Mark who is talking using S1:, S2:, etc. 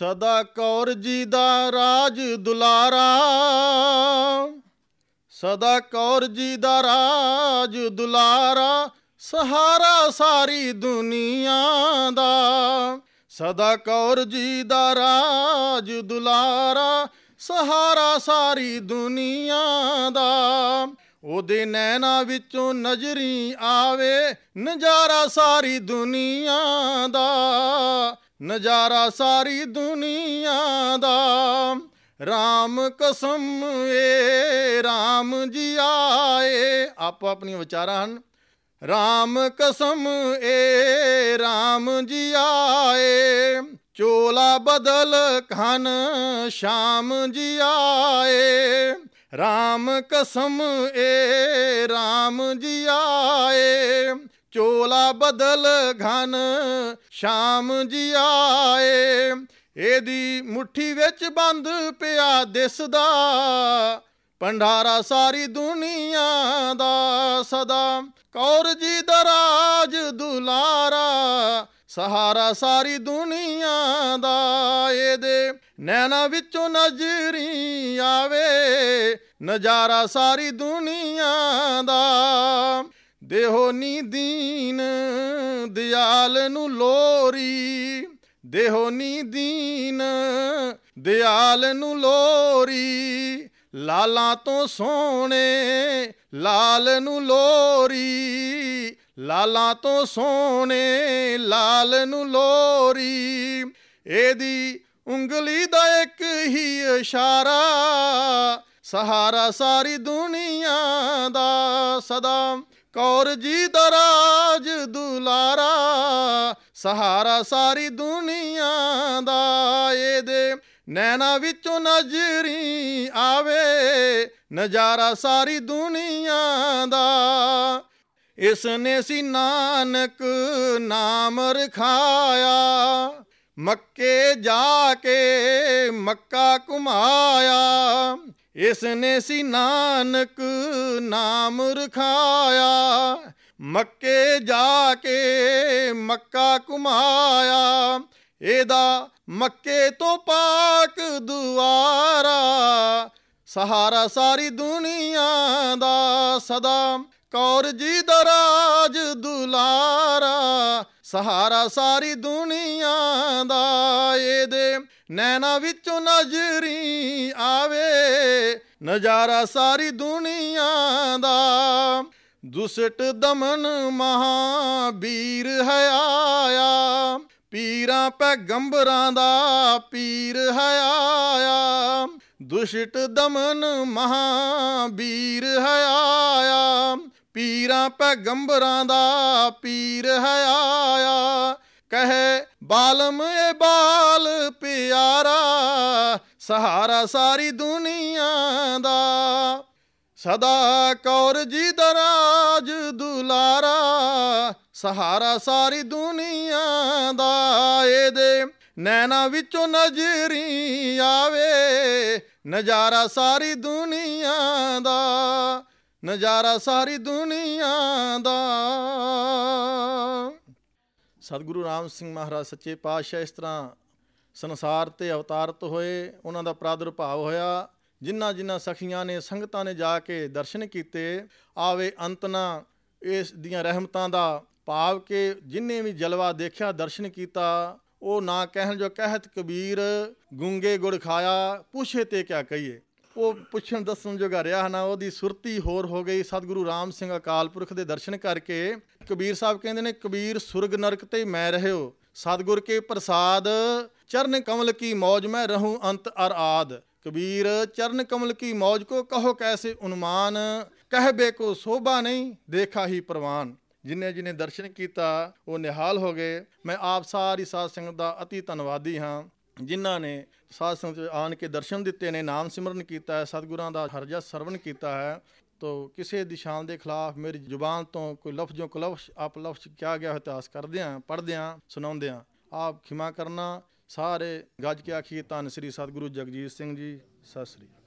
S1: ਸਦਾ ਕੌਰ ਜੀ ਦਾ ਰਾਜ ਦੁਲਾਰਾ। ਸਦਾ ਕੌਰ ਜੀ ਦਾ ਰਾਜ ਦੁਲਾਰਾ, ਸਹਾਰਾ ਸਾਰੀ ਦੁਨੀਆ ਦਾ। ਸਦਾ ਕੌਰ ਜੀ ਦਾ ਰਾਜ ਦੁਲਾਰਾ, ਸਹਾਰਾ ਸਾਰੀ ਦੁਨੀਆ ਦਾ। ਉਹਦੇ ਨੈਣਾ ਵਿੱਚੋਂ ਨਜ਼ਰੀ ਆਵੇ, ਨਜ਼ਾਰਾ ਸਾਰੀ ਦੁਨੀਆ ਦਾ। ਨਜ਼ਾਰਾ ਸਾਰੀ ਦੁਨੀਆ ਦਾ। RAM ਕਸਮ ਏ RAM ਜੀ ਆਏ। ਆਪੋ ਆਪਣੀਆਂ ਵਿਚਾਰਾਂ ਹਨ। RAM ਕਸਮ ਏ RAM ਜੀ ਆਏ। ਚੋਲਾ ਬਦਲ ਖਨ ਸ਼ਾਮ ਜੀ ਆਏ। RAM ਕਸਮ ਏ RAM ਜੀ ਆਏ। ਚੋਲਾ ਬਦਲ ਘਨ, ਸ਼ਾਮ ਜੀ ਆਏ। ਇਹਦੀ ਮੁਠੀ ਵਿੱਚ ਬੰਦ ਪਿਆ ਦਿਸਦਾ ਭੰਡਾਰਾ ਸਾਰੀ ਦੁਨੀਆ ਦਾ ਸਦਾ। ਕੌਰ ਜੀ ਦਾ ਰਾਜ ਦੁਲਾਰਾ, ਸਹਾਰਾ ਸਾਰੀ ਦੁਨੀਆ ਦਾ ਇਹਦੇ। ਨੈਣਾ ਵਿੱਚੋਂ ਨਜ਼ਰੀ ਆਵੇ, ਨਜ਼ਾਰਾ ਸਾਰੀ ਦੁਨੀਆ ਦਾ ਦੇਹੋ ਨੀ ਦੀਨ ਦਿਆਲ ਨੂੰ ਲੋਰੀ। ਦੇਹੋ ਨੀ ਦੀਨ ਦਿਆਲ ਨੂੰ ਲੋਰੀ। ਲਾਲਾਂ ਤੋਂ ਸੋਹਣੇ, ਲਾਲ ਨੂੰ ਲੋਰੀ। ਲਾਲਾਂ ਤੋਂ ਸੋਹਣੇ, ਲਾਲ ਨੂੰ ਲੋਰੀ। ਇਹਦੀ ਉਂਗਲੀ ਦਾ ਇੱਕ ਹੀ ਇਸ਼ਾਰਾ, ਸਹਾਰਾ ਸਾਰੀ ਦੁਨੀਆ ਦਾ ਸਦਾ। ਕੌਰ ਜੀ ਦਾ ਰਾਜ ਦੁਲਾਰਾ, ਸਹਾਰਾ ਸਾਰੀ ਦੁਨੀਆ ਦਾ ਇਹਦੇ ਨੈਣਾ ਵਿੱਚੋਂ ਨਜ਼ਰੀ ਆਵੇ, ਨਜ਼ਾਰਾ ਸਾਰੀ ਦੁਨੀਆ ਦਾ। ਇਸ ਨੇ ਸੀ ਨਾਨਕ ਨਾਮ ਰਖਾਇਆ, ਮੱਕੇ ਜਾ ਕੇ ਮੱਕਾ ਘੁਮਾਇਆ। ਇਸ ਨੇ ਸੀ ਨਾਨਕ ਨਾਮ ਰਖਾਇਆ, ਮੱਕੇ ਜਾ ਕੇ ਮੱਕਾ ਘੁਮਾਇਆ। ਇਹਦਾ ਮੱਕੇ ਤੋਂ ਪਾਕ ਦੁਆਰਾ, ਸਹਾਰਾ ਸਾਰੀ ਦੁਨੀਆ ਦਾ ਸਦਾ ਕੌਰ ਜੀ ਦਾ ਰਾਜ ਦੁਲਾਰਾ, ਸਹਾਰਾ ਸਾਰੀ ਦੁਨੀਆ ਦਾ ਇਹਦੇ ਨੈਣਾ ਵਿੱਚੋਂ ਨਜ਼ਰੀ ਆਵੇ, ਨਜ਼ਾਰਾ ਸਾਰੀ ਦੁਨੀਆ ਦਾ। ਦੁਸਟ ਦਮਨ ਮਹਾਬੀਰ ਹੈ ਆਇਆ, ਪੀਰਾਂ ਪੈਗੰਬਰਾਂ ਦਾ ਪੀਰ ਹੈ ਆਇਆ। ਦੁਸ਼ਟ ਦਮਨ ਮਹਾਬੀਰ ਹੈ ਆਇਆ। ਪੀਰਾਂ ਪੈਗੰਬਰਾਂ ਦਾ ਪੀਰ ਹੈ ਆਇਆ। ਕਹੇ, ਬਾਲਮ ਏ ਬਾਲ ਪਿਆਰਾ, ਸਹਾਰਾ ਸਾਰੀ ਦੁਨੀਆ ਦਾ। ਸਦਾ ਕੌਰ ਜੀ ਦਾ ਰਾਜ ਦੁਲਾਰਾ, ਸਹਾਰਾ ਸਾਰੀ ਦੁਨੀਆ ਦਾ। ਇਹਦੇ ਨੈਣਾ ਵਿੱਚੋਂ ਨਜ਼ਰੀ ਆਵੇ ਨਜ਼ਾਰਾ ਸਾਰੀ ਦੁਨੀਆ ਦਾ, ਨਜ਼ਾਰਾ ਸਾਰੀ ਦੁਨੀਆ ਦਾ। ਸਤਿਗੁਰੂ ਰਾਮ ਸਿੰਘ ਮਹਾਰਾਜ ਸੱਚੇ ਪਾਤਸ਼ਾਹ ਇਸ ਤਰ੍ਹਾਂ ਸੰਸਾਰ ਤੇ ਅਵਤਾਰਤ ਹੋਏ, ਉਹਨਾਂ ਦਾ ਪ੍ਰਾਦੁਰਭਾਵ ਹੋਇਆ। ਜਿਨ੍ਹਾਂ ਜਿਨ੍ਹਾਂ ਸਖੀਆਂ ਨੇ, ਸੰਗਤਾਂ ਨੇ ਜਾ ਕੇ ਦਰਸ਼ਨ ਕੀਤੇ, ਆਵੇ ਅੰਤ ਨਾ ਇਸ ਦੀਆਂ ਰਹਿਮਤਾਂ ਦਾ ਭਾਵ ਕਿ ਜਿਨੇ ਵੀ ਜਲਵਾ ਦੇਖਿਆ, ਦਰਸ਼ਨ ਕੀਤਾ ਉਹ ਨਾ ਕਹਿਣ ਜੋ ਕਹਿਤ ਕਬੀਰ, ਗੁੰਗੇ ਗੁੜ ਖਾਇਆ, ਪੁੱਛੇ ਤੇ ਕਿਆ ਕਹੀਏ। ਉਹ ਪੁੱਛਣ ਦੱਸਣ ਜੋਗਾ ਰਿਹਾ ਨਾ, ਉਹਦੀ ਸੁਰਤੀ ਹੋਰ ਹੋ ਗਈ। ਸਤਿਗੁਰੂ ਰਾਮ ਸਿੰਘ ਅਕਾਲ ਪੁਰਖ ਦੇ ਦਰਸ਼ਨ ਕਰਕੇ ਕਬੀਰ ਸਾਹਿਬ ਕਹਿੰਦੇ ਨੇ, ਕਬੀਰ, ਸੁਰਗ ਨਰਕ ਤੇ ਮੈਂ ਰਹਿਓ। ਸਤਿਗੁਰ ਕੇ ਪ੍ਰਸਾਦ, ਚਰਨ ਕਮਲ ਕੀ ਮੌਜ ਮੈਂ ਰਹੂੰ ਅੰਤ ਅਰ ਆਦ। ਕਬੀਰ, ਚਰਨ ਕਮਲ ਕੀ ਮੌਜ ਕੋ ਕਹੋ ਕੈਸੇ ਉਨਮਾਨ? ਕਹਿਬੇ ਕੋ ਸੋਭਾ ਨਹੀਂ, ਦੇਖਾ ਹੀ ਪ੍ਰਵਾਨ। ਜਿਨੇ ਜਿਨੇ ਦਰਸ਼ਨ ਕੀਤਾ, ਉਹ ਨਿਹਾਲ ਹੋ ਗਏ। ਮੈਂ ਆਪ ਸਾਰੀ ਸਾਧ ਸੰਗਤ ਦਾ ਅਤੀ ਧੰਨਵਾਦੀ ਹਾਂ। ਜਿਨ੍ਹਾਂ ਨੇ ਸਾਧ ਸੰਗਤ ਵਿੱਚ ਆਣ ਕੇ ਦਰਸ਼ਨ ਦਿੱਤੇ ਨੇ, ਨਾਮ ਸਿਮਰਨ ਕੀਤਾ ਹੈ, ਸਤਿਗੁਰਾਂ ਦਾ ਹਰਜਾ ਸਰਵਣ ਕੀਤਾ ਹੈ। ਤੋ ਕਿਸੇ ਦੀ ਸ਼ਾਨ ਦੇ ਖਿਲਾਫ ਮੇਰੀ ਜ਼ੁਬਾਨ ਤੋਂ ਕੋਈ ਲਫ਼ਜ਼ੋਂ ਕੋ ਲਫ਼ਜ਼ ਆਪ ਲਫ਼ਜ਼ ਕਿਹਾ ਗਿਆ ਹੋਇਆ, ਇਤਿਹਾਸ ਕਰਦੇ ਆਂ ਪੜ੍ਹਦੇ ਆਂ ਸੁਣਾਉਂਦੇ ਆਂ ਆਪ ਖਿਮਾ ਕਰਨਾ। ਸਾਰੇ ਗੱਜ ਕੇ ਆਖੀਏ ਧੰਨ ਸ੍ਰੀ ਸਤਿਗੁਰੂ ਜਗਜੀਤ ਸਿੰਘ ਜੀ, ਸਤਿ ਸ੍ਰੀ ਅਕਾਲ।